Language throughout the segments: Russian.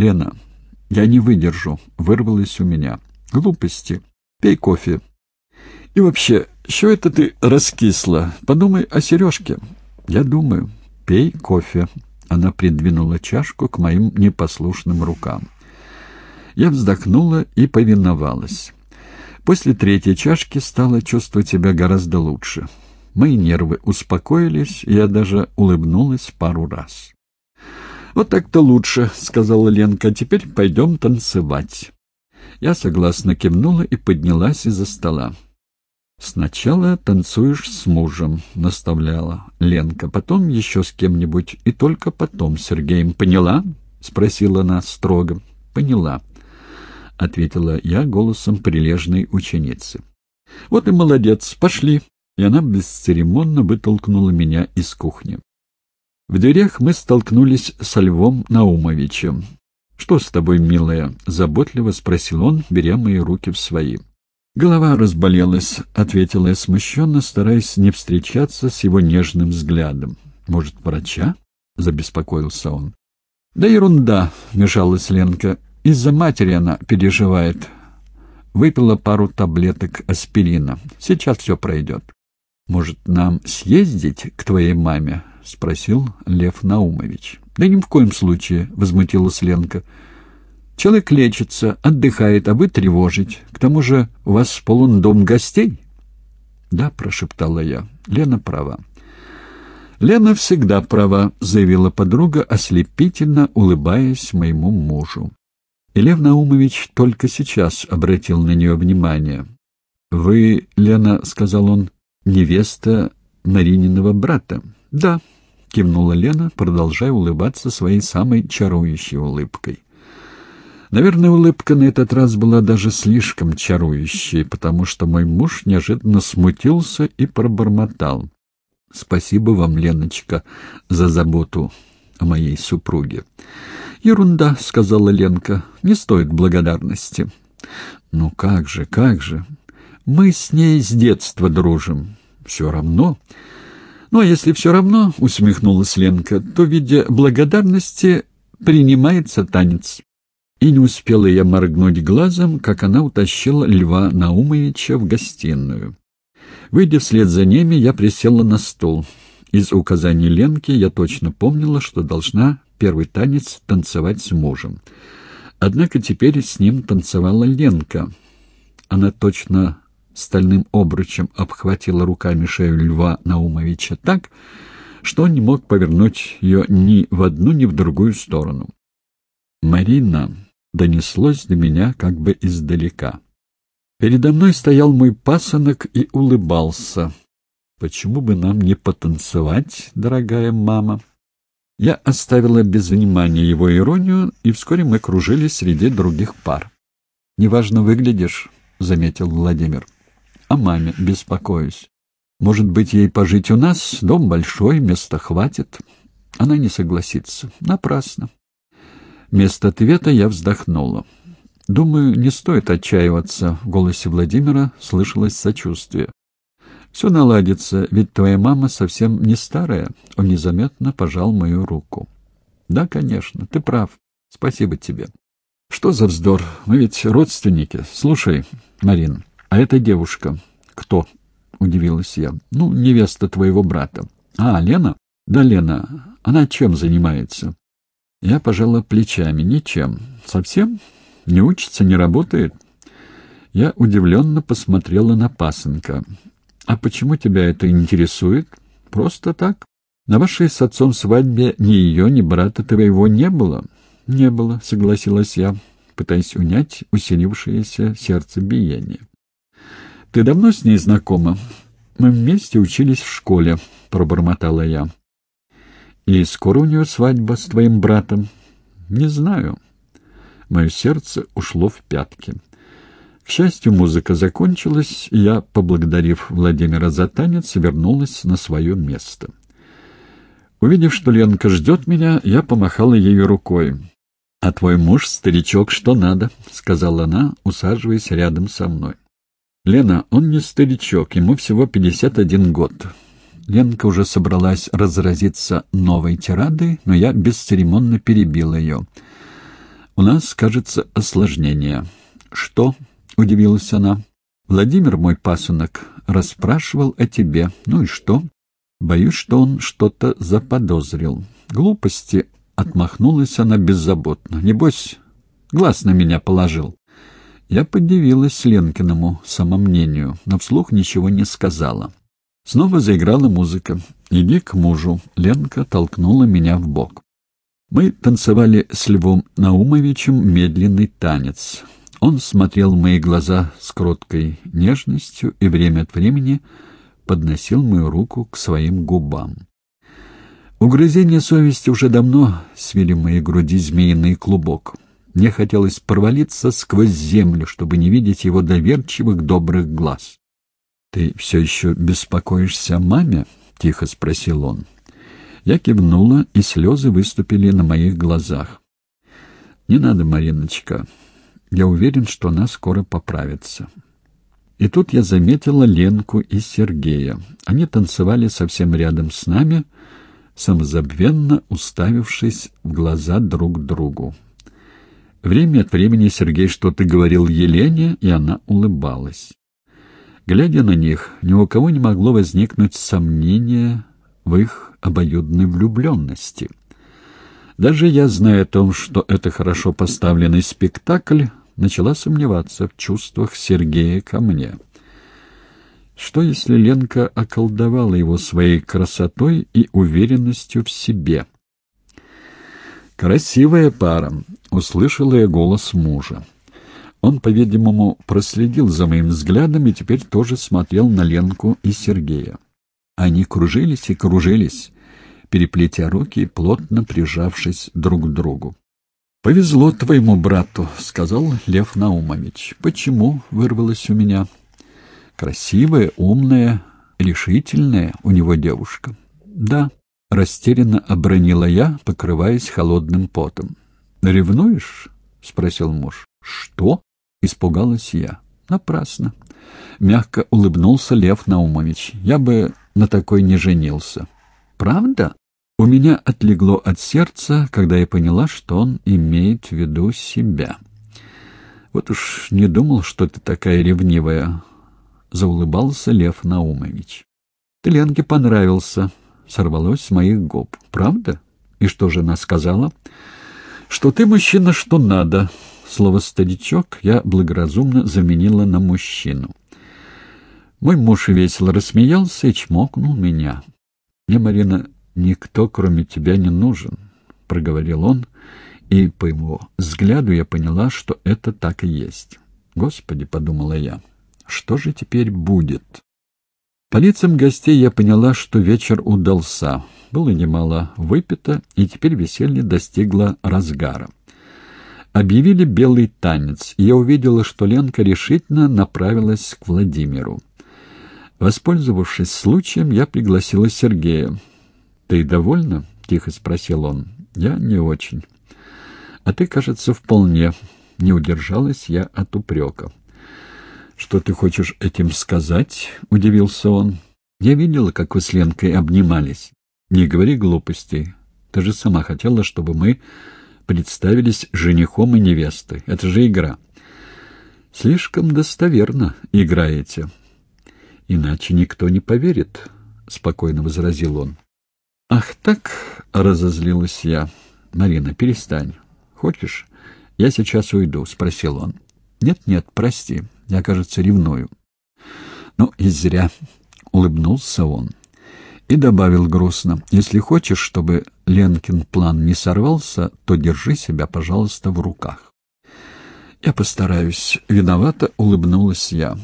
«Лена, я не выдержу», — вырвалось у меня. «Глупости. Пей кофе. И вообще, что это ты раскисла? Подумай о сережке». «Я думаю. Пей кофе». Она придвинула чашку к моим непослушным рукам. Я вздохнула и повиновалась. После третьей чашки стала чувствовать себя гораздо лучше. Мои нервы успокоились, и я даже улыбнулась пару раз. «Вот так-то лучше», — сказала Ленка. «Теперь пойдем танцевать». Я согласно кивнула и поднялась из-за стола. «Сначала танцуешь с мужем», — наставляла Ленка, «потом еще с кем-нибудь, и только потом с Сергеем. Поняла?» — спросила она строго. «Поняла», — ответила я голосом прилежной ученицы. «Вот и молодец, пошли!» И она бесцеремонно вытолкнула меня из кухни. В дверях мы столкнулись со Львом Наумовичем. «Что с тобой, милая?» — заботливо спросил он, беря мои руки в свои. «Голова разболелась», — ответила я смущенно, стараясь не встречаться с его нежным взглядом. «Может, врача?» — забеспокоился он. «Да ерунда», — вмешалась Ленка. «Из-за матери она переживает. Выпила пару таблеток аспирина. Сейчас все пройдет». «Может, нам съездить к твоей маме?» — спросил Лев Наумович. «Да ни в коем случае», — возмутилась Ленка. «Человек лечится, отдыхает, а вы тревожить. К тому же у вас полон дом гостей». «Да», — прошептала я, — «Лена права». «Лена всегда права», — заявила подруга, ослепительно улыбаясь моему мужу. И Лев Наумович только сейчас обратил на нее внимание. «Вы, Лена, — сказал он, — невеста Марининого брата». «Да», — кивнула Лена, продолжая улыбаться своей самой чарующей улыбкой. Наверное, улыбка на этот раз была даже слишком чарующей, потому что мой муж неожиданно смутился и пробормотал. «Спасибо вам, Леночка, за заботу о моей супруге». «Ерунда», — сказала Ленка, — «не стоит благодарности». «Ну как же, как же? Мы с ней с детства дружим. Все равно...» «Ну, а если все равно, — усмехнулась Ленка, — то в виде благодарности принимается танец». И не успела я моргнуть глазом, как она утащила Льва Наумовича в гостиную. Выйдя вслед за ними, я присела на стол. Из указаний Ленки я точно помнила, что должна первый танец танцевать с мужем. Однако теперь с ним танцевала Ленка. Она точно стальным обручем обхватила руками шею Льва Наумовича так, что он не мог повернуть ее ни в одну, ни в другую сторону. «Марина!» — донеслось до меня как бы издалека. Передо мной стоял мой пасынок и улыбался. «Почему бы нам не потанцевать, дорогая мама?» Я оставила без внимания его иронию, и вскоре мы кружились среди других пар. «Неважно выглядишь», — заметил Владимир о маме беспокоюсь. Может быть, ей пожить у нас? Дом большой, места хватит. Она не согласится. Напрасно. Вместо ответа я вздохнула. Думаю, не стоит отчаиваться. В голосе Владимира слышалось сочувствие. Все наладится, ведь твоя мама совсем не старая. Он незаметно пожал мою руку. Да, конечно, ты прав. Спасибо тебе. Что за вздор? Мы ведь родственники. Слушай, Марин, «А эта девушка кто?» — удивилась я. «Ну, невеста твоего брата». «А, Лена?» «Да, Лена. Она чем занимается?» Я пожала плечами. «Ничем. Совсем? Не учится, не работает?» Я удивленно посмотрела на пасынка. «А почему тебя это интересует?» «Просто так. На вашей с отцом свадьбе ни ее, ни брата твоего не было?» «Не было», — согласилась я, пытаясь унять усилившееся сердцебиение. «Ты давно с ней знакома?» «Мы вместе учились в школе», — пробормотала я. «И скоро у нее свадьба с твоим братом?» «Не знаю». Мое сердце ушло в пятки. К счастью, музыка закончилась, и я, поблагодарив Владимира за танец, вернулась на свое место. Увидев, что Ленка ждет меня, я помахала ею рукой. «А твой муж, старичок, что надо», — сказала она, усаживаясь рядом со мной. «Лена, он не старичок, ему всего 51 год». Ленка уже собралась разразиться новой тирадой, но я бесцеремонно перебил ее. У нас, кажется, осложнение. Что? — удивилась она. Владимир, мой пасынок, расспрашивал о тебе. Ну и что? Боюсь, что он что-то заподозрил. Глупости, — отмахнулась она беззаботно. Небось, глаз на меня положил. Я подивилась Ленкиному самомнению, но вслух ничего не сказала. Снова заиграла музыка. «Иди к мужу». Ленка толкнула меня в бок. Мы танцевали с Львом Наумовичем медленный танец. Он смотрел в мои глаза с кроткой нежностью и время от времени подносил мою руку к своим губам. Угрызения совести уже давно свели в моей груди змеиный клубок. Мне хотелось провалиться сквозь землю, чтобы не видеть его доверчивых добрых глаз. «Ты все еще беспокоишься о маме?» — тихо спросил он. Я кивнула, и слезы выступили на моих глазах. «Не надо, Мариночка. Я уверен, что она скоро поправится». И тут я заметила Ленку и Сергея. Они танцевали совсем рядом с нами, самозабвенно уставившись в глаза друг другу. Время от времени Сергей что-то говорил Елене, и она улыбалась. Глядя на них, ни у кого не могло возникнуть сомнения в их обоюдной влюбленности. Даже я, зная о том, что это хорошо поставленный спектакль, начала сомневаться в чувствах Сергея ко мне. Что, если Ленка околдовала его своей красотой и уверенностью в себе? «Красивая пара», — услышала я голос мужа. Он, по-видимому, проследил за моим взглядом и теперь тоже смотрел на Ленку и Сергея. Они кружились и кружились, переплетя руки и плотно прижавшись друг к другу. «Повезло твоему брату», — сказал Лев Наумович. «Почему?» — вырвалось у меня. «Красивая, умная, решительная у него девушка». «Да», — растерянно обронила я, покрываясь холодным потом. «Ревнуешь?» — спросил муж. «Что?» — испугалась я. «Напрасно». Мягко улыбнулся Лев Наумович. «Я бы на такой не женился». «Правда?» У меня отлегло от сердца, когда я поняла, что он имеет в виду себя. «Вот уж не думал, что ты такая ревнивая», — заулыбался Лев Наумович. «Ты Ленке понравился», — сорвалось с моих губ. «Правда? И что же она сказала?» «Что ты мужчина, что надо», Слово «старичок» я благоразумно заменила на «мужчину». Мой муж весело рассмеялся и чмокнул меня. «Мне, Марина, никто, кроме тебя, не нужен», — проговорил он, и по его взгляду я поняла, что это так и есть. «Господи», — подумала я, — «что же теперь будет?» По лицам гостей я поняла, что вечер удался. Было немало выпито, и теперь веселье достигло разгара. Объявили белый танец, и я увидела, что Ленка решительно направилась к Владимиру. Воспользовавшись случаем, я пригласила Сергея. «Ты довольна?» — тихо спросил он. «Я не очень». «А ты, кажется, вполне». Не удержалась я от упрека. «Что ты хочешь этим сказать?» — удивился он. «Я видела, как вы с Ленкой обнимались. Не говори глупостей. Ты же сама хотела, чтобы мы представились женихом и невестой. Это же игра. Слишком достоверно играете. Иначе никто не поверит, — спокойно возразил он. Ах так, — разозлилась я. Марина, перестань. Хочешь? Я сейчас уйду, — спросил он. Нет-нет, прости, я, кажется, ревную. Ну и зря, — улыбнулся он. И добавил грустно, «Если хочешь, чтобы Ленкин план не сорвался, то держи себя, пожалуйста, в руках». «Я постараюсь». Виновато улыбнулась я.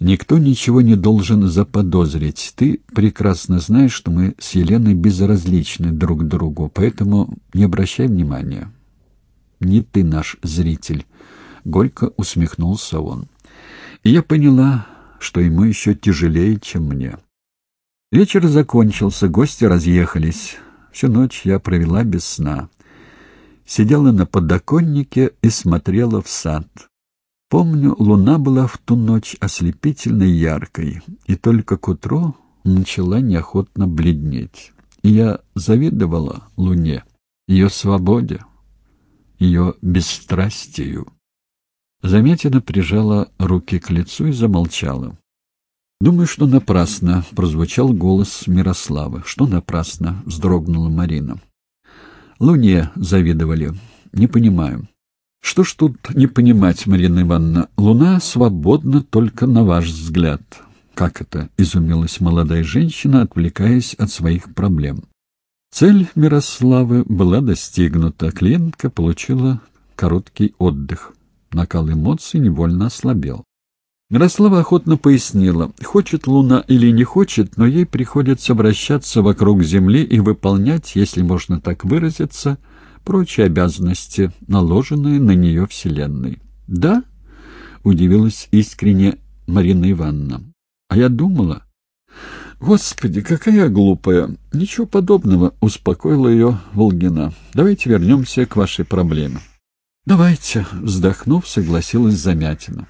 «Никто ничего не должен заподозрить. Ты прекрасно знаешь, что мы с Еленой безразличны друг другу, поэтому не обращай внимания. Не ты наш зритель». Горько усмехнулся он. И я поняла, что ему еще тяжелее, чем мне. Вечер закончился, гости разъехались. Всю ночь я провела без сна. Сидела на подоконнике и смотрела в сад. Помню, луна была в ту ночь ослепительно яркой, и только к утру начала неохотно бледнеть. И я завидовала луне, ее свободе. ее бесстрастию. Замятина прижала руки к лицу и замолчала. «Думаю, что напрасно», — прозвучал голос Мирославы. «Что напрасно?» — вздрогнула Марина. «Луне завидовали. Не понимаю». «Что ж тут не понимать, Марина Ивановна? Луна свободна только на ваш взгляд». «Как это?» — изумилась молодая женщина, отвлекаясь от своих проблем. Цель Мирославы была достигнута. Клиентка получила короткий отдых. Накал эмоций невольно ослабел. Мирослава охотно пояснила, хочет Луна или не хочет, но ей приходится вращаться вокруг Земли и выполнять, если можно так выразиться, прочие обязанности, наложенные на нее Вселенной. «Да?» — удивилась искренне Марина Ивановна. «А я думала...» «Господи, какая глупая!» «Ничего подобного», — успокоила ее Волгина. «Давайте вернемся к вашей проблеме». «Давайте», — вздохнув, согласилась Замятина.